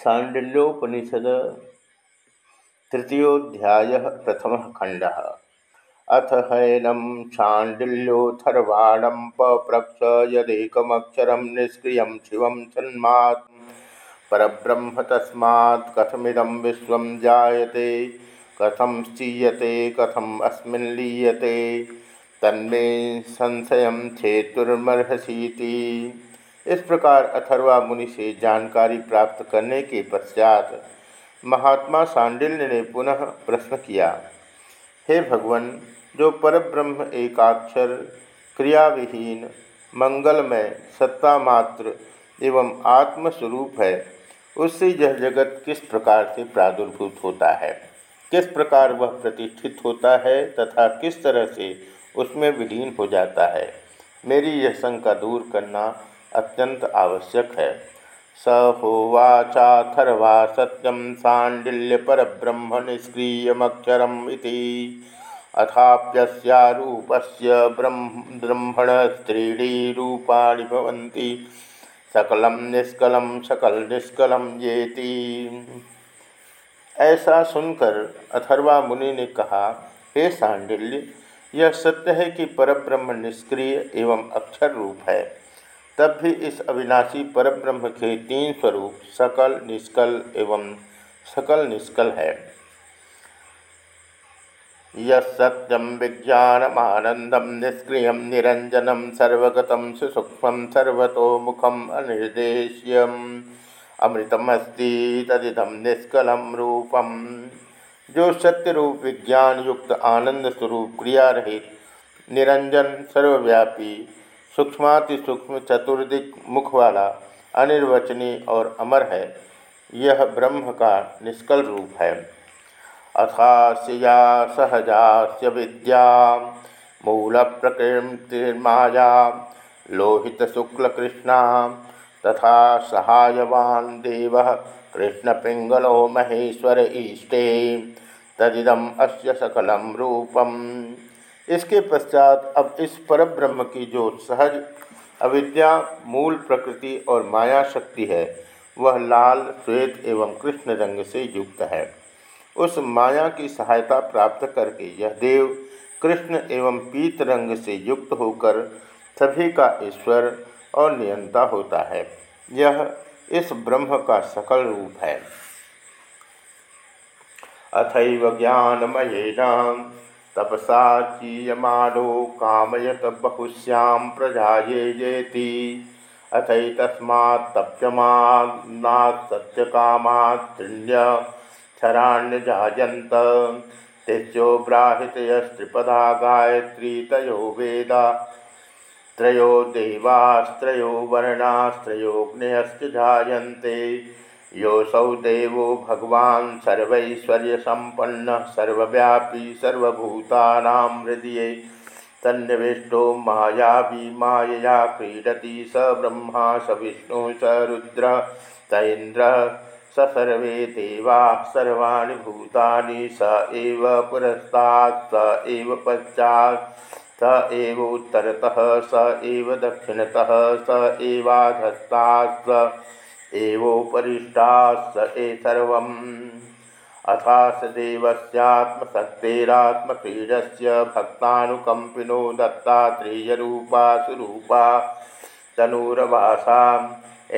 शाण्डिल्योपनिषद तृतीयोध्याय प्रथम खंड अथ हैनम शाण्डिल्योथर्वाणं पप्रक्ष यदेकमक्षर निष्क्रिय शिव सन्मात्। परब्रह्म तस्मा कथमिदं विश्व जायते कथम स्थीयते कथम अस्मिन् लीयते। तन्मे संशय छेतुर्मर्हसीति इस प्रकार अथर्वा मुनि से जानकारी प्राप्त करने के पश्चात महात्मा सांडिल्य ने पुनः प्रश्न किया, हे भगवान, जो परब्रह्म एकाक्षर, क्रियाविहीन, मंगलमय सत्ता मात्र एवं आत्मस्वरूप है, उससे यह जगत किस प्रकार से प्रादुर्भूत होता है? किस प्रकार वह प्रतिष्ठित होता है तथा किस तरह से उसमें विलीन हो जाता है? मेरी यह शंका दूर करना अत्यंत आवश्यक है। स होवाचाथर्वा सत्यम सांडिल्य पर ब्रह्म निष्क्रियमक्षरम अथाप्यस्यारूपस्य ब्रह्मण स्त्रीणी रूपाणि भवन्ति। सकलम निष्कलम सकल निष्कलम येति। ऐसा सुनकर अथर्वा मुनि ने कहा, हे सांडिल्य, यह सत्य है कि परब्रह्म निष्क्रिय एवं अक्षर रूप है। तब भी इस अविनाशी परब्रह्म के तीन स्वरूप सकल, निष्कल एवं सकल निष्कल है। यत्यम विज्ञानमानंदम निष्क्रिय निरंजनम सर्वगत सुसूक्ष्म सर्वतोमुखम अनिर्देश्यम। अमृतमस्ति तदिदम निष्कलम रूपम। जो सत्य रूप विज्ञान युक्त आनंद स्वरूप क्रिया रहित निरंजन सर्वव्यापी सूक्ष्माति सूक्ष्म चतुर्दिक मुख वाला अनिर्वचनीय और अमर है, यह ब्रह्म का निष्कल रूप है। अथास्या सहजास्य विद्या, मूल प्रकृतिर्माया लोहित शुक्ल कृष्णा, तथा सहायवान देव कृष्ण पिंगलो महेश्वर ईष्टे, तदिदम अस्य सकलम रूपम। इसके पश्चात अब इस परब्रह्म की जो सहज अविद्या, मूल प्रकृति और माया शक्ति है, वह लाल, श्वेत एवं कृष्ण रंग से युक्त है। उस माया की सहायता प्राप्त करके यह देव कृष्ण एवं पीत रंग से युक्त होकर सभी का ईश्वर और नियंता होता है। यह इस ब्रह्म का सकल रूप है। अथव ज्ञानमयेना तपसा चीयमानो कामयत बहुश्यां प्रजा ये येति अथैतस्मात्तप्यमान्नात् सत्यकामात्ण्यक्षराण्यजायन्त तेजो ब्राहितयस्त्रिपदा गायत्री तयो वेदा। त्रयो देवास्त्रयो वर्णास्त्रयोग्नयश्च जायन्ते योसौ देवो भगवान् सर्वैश्वर्यसम्पन्नः, सर्वव्यापी, सर्वभूतानां हृदये। तन्निविष्टो मायावी, मायया क्रीडति, स ब्रह्मा, स विष्णु, स रुद्र, स इन्द्र, स सर्वे देवाः, सर्वाणि भूतानि, स एव पुरस्तात्, स एव पश्चात्, स एव उत्तरतः, स एव दक्षिणतः, स एवाधस्तात्, स एवोपरिष्टा स ए सर्व अथा स देवस्यात्मशक्तेरात्मक्रीडस्य भक्तानुकम्पिनो दत्तात्रेयरूपा सुरूपा तनूरवासाम्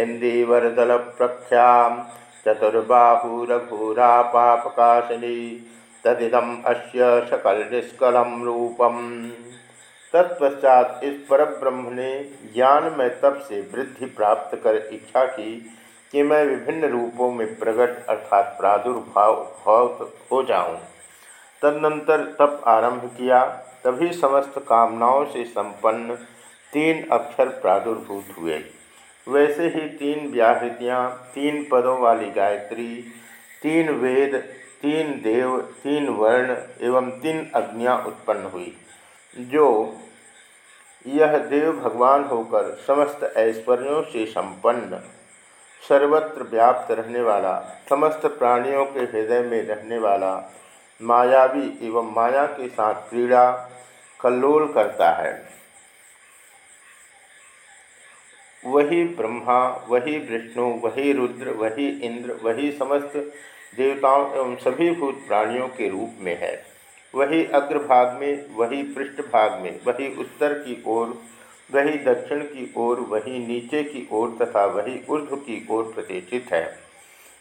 इन्दीवरदलप्रख्यां चतुर्बाहुरघोरा पापकाशिनी तदिदम् अस्य सकलनिष्कलं रूपम्। तत्पश्चात इस परब्रह्म ने ज्ञान में तप से वृद्धि प्राप्त कर इच्छा की कि मैं विभिन्न रूपों में प्रकट अर्थात प्रादुर्भाव भाव हो जाऊँ। तदनंतर तप आरंभ किया तभी समस्त कामनाओं से संपन्न तीन अक्षर प्रादुर्भूत हुए वैसे ही तीन व्याहृतियाँ, तीन पदों वाली गायत्री, तीन वेद, तीन देव, तीन वर्ण एवं तीन अग्नियाँ उत्पन्न हुई, जो यह देव भगवान होकर समस्त ऐश्वर्यों से संपन्न सर्वत्र व्याप्त रहने वाला, समस्त प्राणियों के हृदय में रहने वाला, मायावी एवं माया के साथ क्रीड़ा कल्लोल करता है। वही ब्रह्मा, वही विष्णु, वही रुद्र, वही इंद्र, वही समस्त देवताओं एवं सभी भूत प्राणियों के रूप में है। वही अग्रभाग में, वही पृष्ठभाग में, वही उत्तर की ओर वही दक्षिण की ओर, वही नीचे की ओर तथा वही ऊर्ध्व की ओर प्रतिष्ठित है।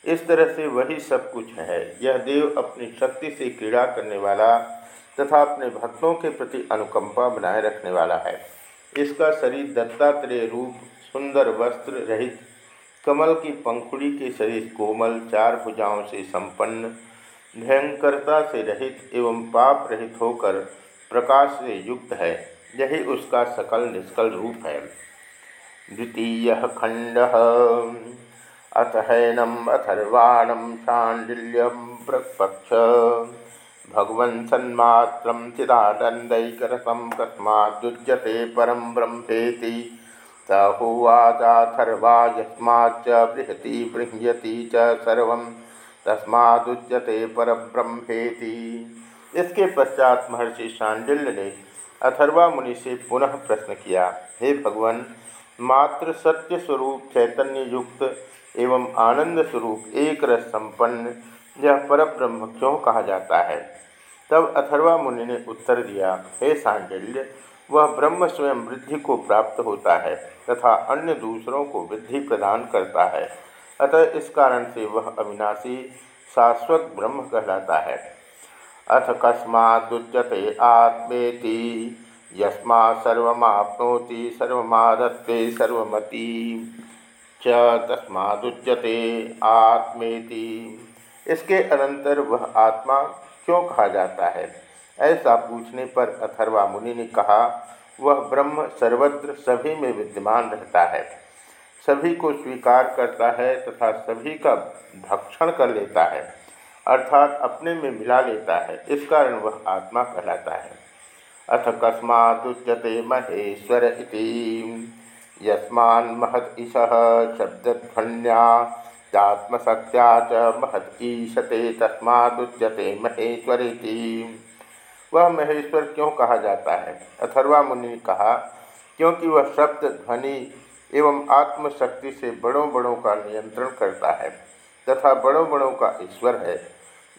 इस तरह से वही सब कुछ है। यह देव अपनी शक्ति से क्रीड़ा करने वाला तथा अपने भक्तों के प्रति अनुकंपा बनाए रखने वाला है। इसका शरीर दत्तात्रेय रूप, सुंदर वस्त्र रहित, कमल की पंखुड़ी के शरीर कोमल, चार भुजाओं से संपन्न, भयंकरता से रहित एवं पाप रहित होकर प्रकाश से युक्त है। यही उसका सकल निष्कल रूप है। द्वितीय खंड। अथ हैनम अथर्वाणम शांडिल्यम पक्ष भगवन् सन्मात्र चिदानंदकरसम कस्माजुज्यते परम ब्रह्मेति। स होवाचाथर्वा यस्माच्च बृहति बृह्यति च सर्व तस्मादुच्यते परब्रह्मेति। इसके पश्चात महर्षि शांडिल्य ने अथर्वा मुनि से पुनः प्रश्न किया, हे भगवान, मात्र सत्य स्वरूप चैतन्य युक्त एवं आनंद स्वरूप एक रस संपन्न यह परब्रह्म क्यों कहा जाता है? तब अथर्वा मुनि ने उत्तर दिया, हे सांडिल्य, वह ब्रह्म स्वयं वृद्धि को प्राप्त होता है तथा अन्य दूसरों को वृद्धि प्रदान करता है। अतः इस कारण से वह अविनाशी, शाश्वत ब्रह्म कहलाता है। अथ कस्मादुच्यते आत्मेति। यस्मा सर्वमाप्नोति, सर्वमादत्ते, सर्वमति। च तस्मादुच्यते आत्मेति। इसके अनंतर वह आत्मा क्यों कहा जाता है? ऐसा पूछने पर अथर्वा मुनि ने कहा, वह ब्रह्म सर्वत्र सभी में विद्यमान रहता है। सभी को स्वीकार करता है तथा सभी का भक्षण कर लेता है। अर्थात अपने में मिला लेता है। इस कारण वह आत्मा कहलाता है। अथ कस्मादुच्यते महेश्वर इति। यस्मान महत ईश शब्दध्वन्या च महत ईशते तस्मादुच्यते महेश्वरी वह महेश्वर क्यों कहा जाता है? अथर्वा मुनि ने कहा, क्योंकि वह शब्द ध्वनि एवं आत्मशक्ति से बड़ों बड़ों का नियंत्रण करता है। तथा बड़ों बड़ों का ईश्वर है,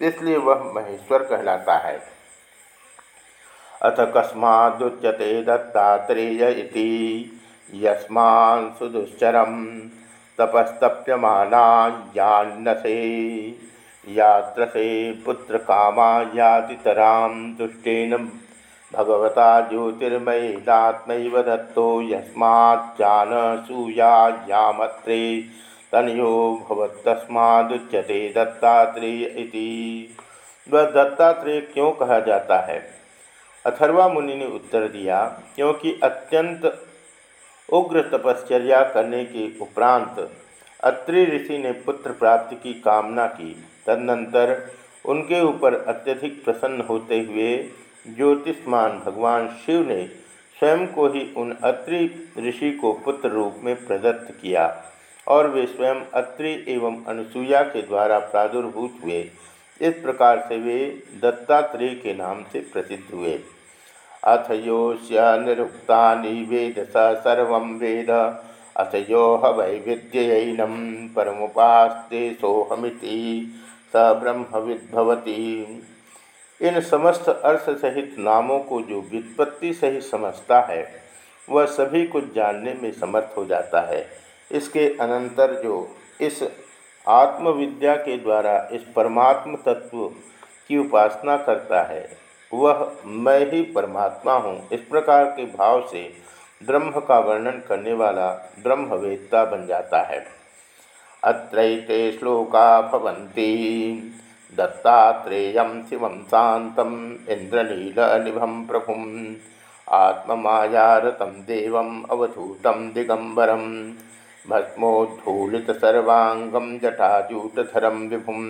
इसलिए वह महेश्वर कहलाता है। अथ कस्मादुच्यते दत्तात्रेय इति, यस्मान् सुदुश्चरम तपस्तप्यमानान्नसे यात्रसे पुत्र कामा यातितरां दुष्टेन भगवता ज्योतिर्मयीदात्मैव दत्तो यस्माच्चानसूयायामत्रे तनयो भवत्तस्मादुच्यते दत्तात्रेय वह दत्तात्रेय क्यों कहा जाता है? अथर्वा मुनि ने उत्तर दिया, क्योंकि अत्यंत उग्र तपश्चर्या करने के उपरांत अत्रि ऋषि ने पुत्र प्राप्ति की कामना की। तदनंतर उनके ऊपर अत्यधिक प्रसन्न होते हुए ज्योतिष्मान भगवान शिव ने स्वयं को ही उन अत्रि ऋषि को पुत्र रूप में प्रदत्त किया। और वे स्वयं अत्रि एवं अनुसुईया के द्वारा प्रादुर्भूत हुए। इस प्रकार से वे दत्तात्रेय के नाम से प्रसिद्ध हुए। अथ योश्य निरुक्ता वेद सर्व वेद। अथ यो हवैविध्ययनम परमुपास्ते सोहमिति स ब्रह्मविद्भवती। इन समस्त अर्थ सहित नामों को जो व्युत्पत्ति सहित समझता है, वह सभी कुछ जानने में समर्थ हो जाता है। इसके अनंतर जो इस आत्मविद्या के द्वारा इस परमात्म तत्व की उपासना करता है, वह मैं ही परमात्मा हूँ। इस प्रकार के भाव से ब्रह्म का वर्णन करने वाला ब्रह्मवेत्ता बन जाता है। अत्रैते श्लोका भवन्ति, दत्तात्रेय शिव शातम इंद्रनीलनिभम प्रभु आत्ममायारतं देव अवधूत दिगंबरम भस्मोद्धूलितसर्वाङ्गं जटाजूटधरं विभुम्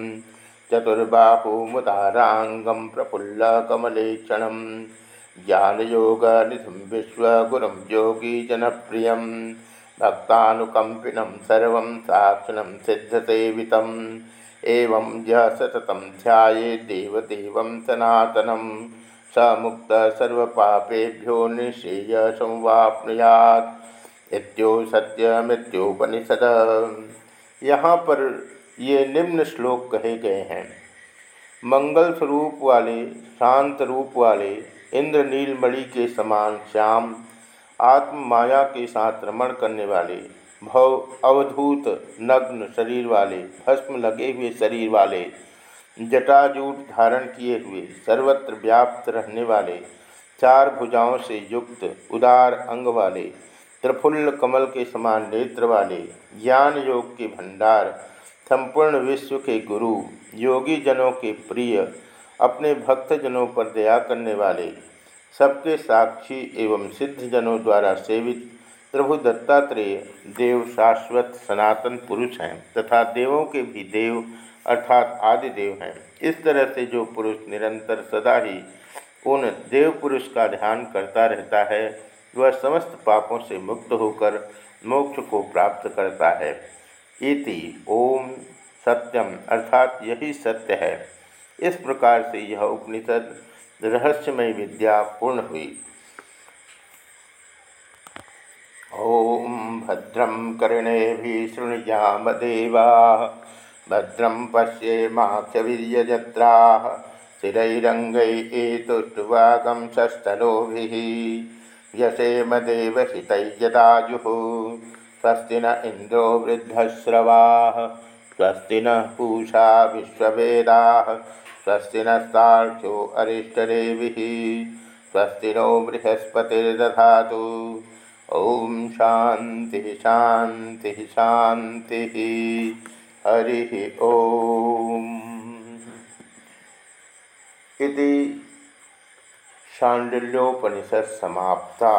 चतुर्बाहुमुदाराङ्गं प्रफुल्लकमलेक्षणं ज्ञानयोगनिधिं विश्वगुरुं योगीजनप्रियं भक्तानुकम्पिनं सर्वं साक्षिणं सिद्धसेवितम् एवं यः सततं ध्यायेत् देवदेवं सनातनं स मुक्तः सर्वपापेभ्यो निःश्रेयसंवाप्नुयात् इत्यो सत्य मृत्युपनिषद यहाँ पर ये निम्न श्लोक कहे गए हैं। मंगल स्वरूप वाले, शांत रूप वाले इंद्र नीलमणि के समान श्याम आत्म माया के साथ रमण करने वाले, भव, अवधूत, नग्न शरीर वाले, भस्म लगे हुए शरीर वाले, जटाजूट धारण किए हुए, सर्वत्र व्याप्त रहने वाले, चार भुजाओं से युक्त, उदार अंग वाले त्रिफुल्ल कमल के समान नेत्र वाले ज्ञान योग के भंडार, संपूर्ण विश्व के गुरु, योगी जनों के प्रिय, अपने भक्तजनों पर दया करने वाले, सबके साक्षी एवं सिद्ध जनों द्वारा सेवित प्रभु दत्तात्रेय देव शाश्वत सनातन पुरुष हैं तथा देवों के भी देव अर्थात आदि देव हैं। इस तरह से जो पुरुष निरंतर सदा ही उन देव पुरुष का ध्यान करता रहता है वह समस्त पापों से मुक्त होकर मोक्ष को प्राप्त करता है। इति ओम सत्यम, अर्थात यही सत्य है। इस प्रकार से यह उपनिषद रहस्यमय विद्या पूर्ण हुई। ओम भद्रम कर्णे भी शृणुयाम देवा भद्रम पश्येमाक्षवीर्यजत्रा स्थिरैरङ्गैतुष्टुवागं सस्तनोभिः व्यसेम देवहितैयदाजुः स्वस्ति न इन्द्रो वृद्धश्रवाः। स्वस्ति नः पूषा विश्ववेदाः। स्वस्ति नस्तार्क्ष्यो अरिष्टदेविः। स्वस्ति नो बृहस्पतिर्दधातु। ॐ शान्तिः शान्तिः शान्तिः। हरिः ॐ इति शाण्डिल्योपनिषत् समाप्ता।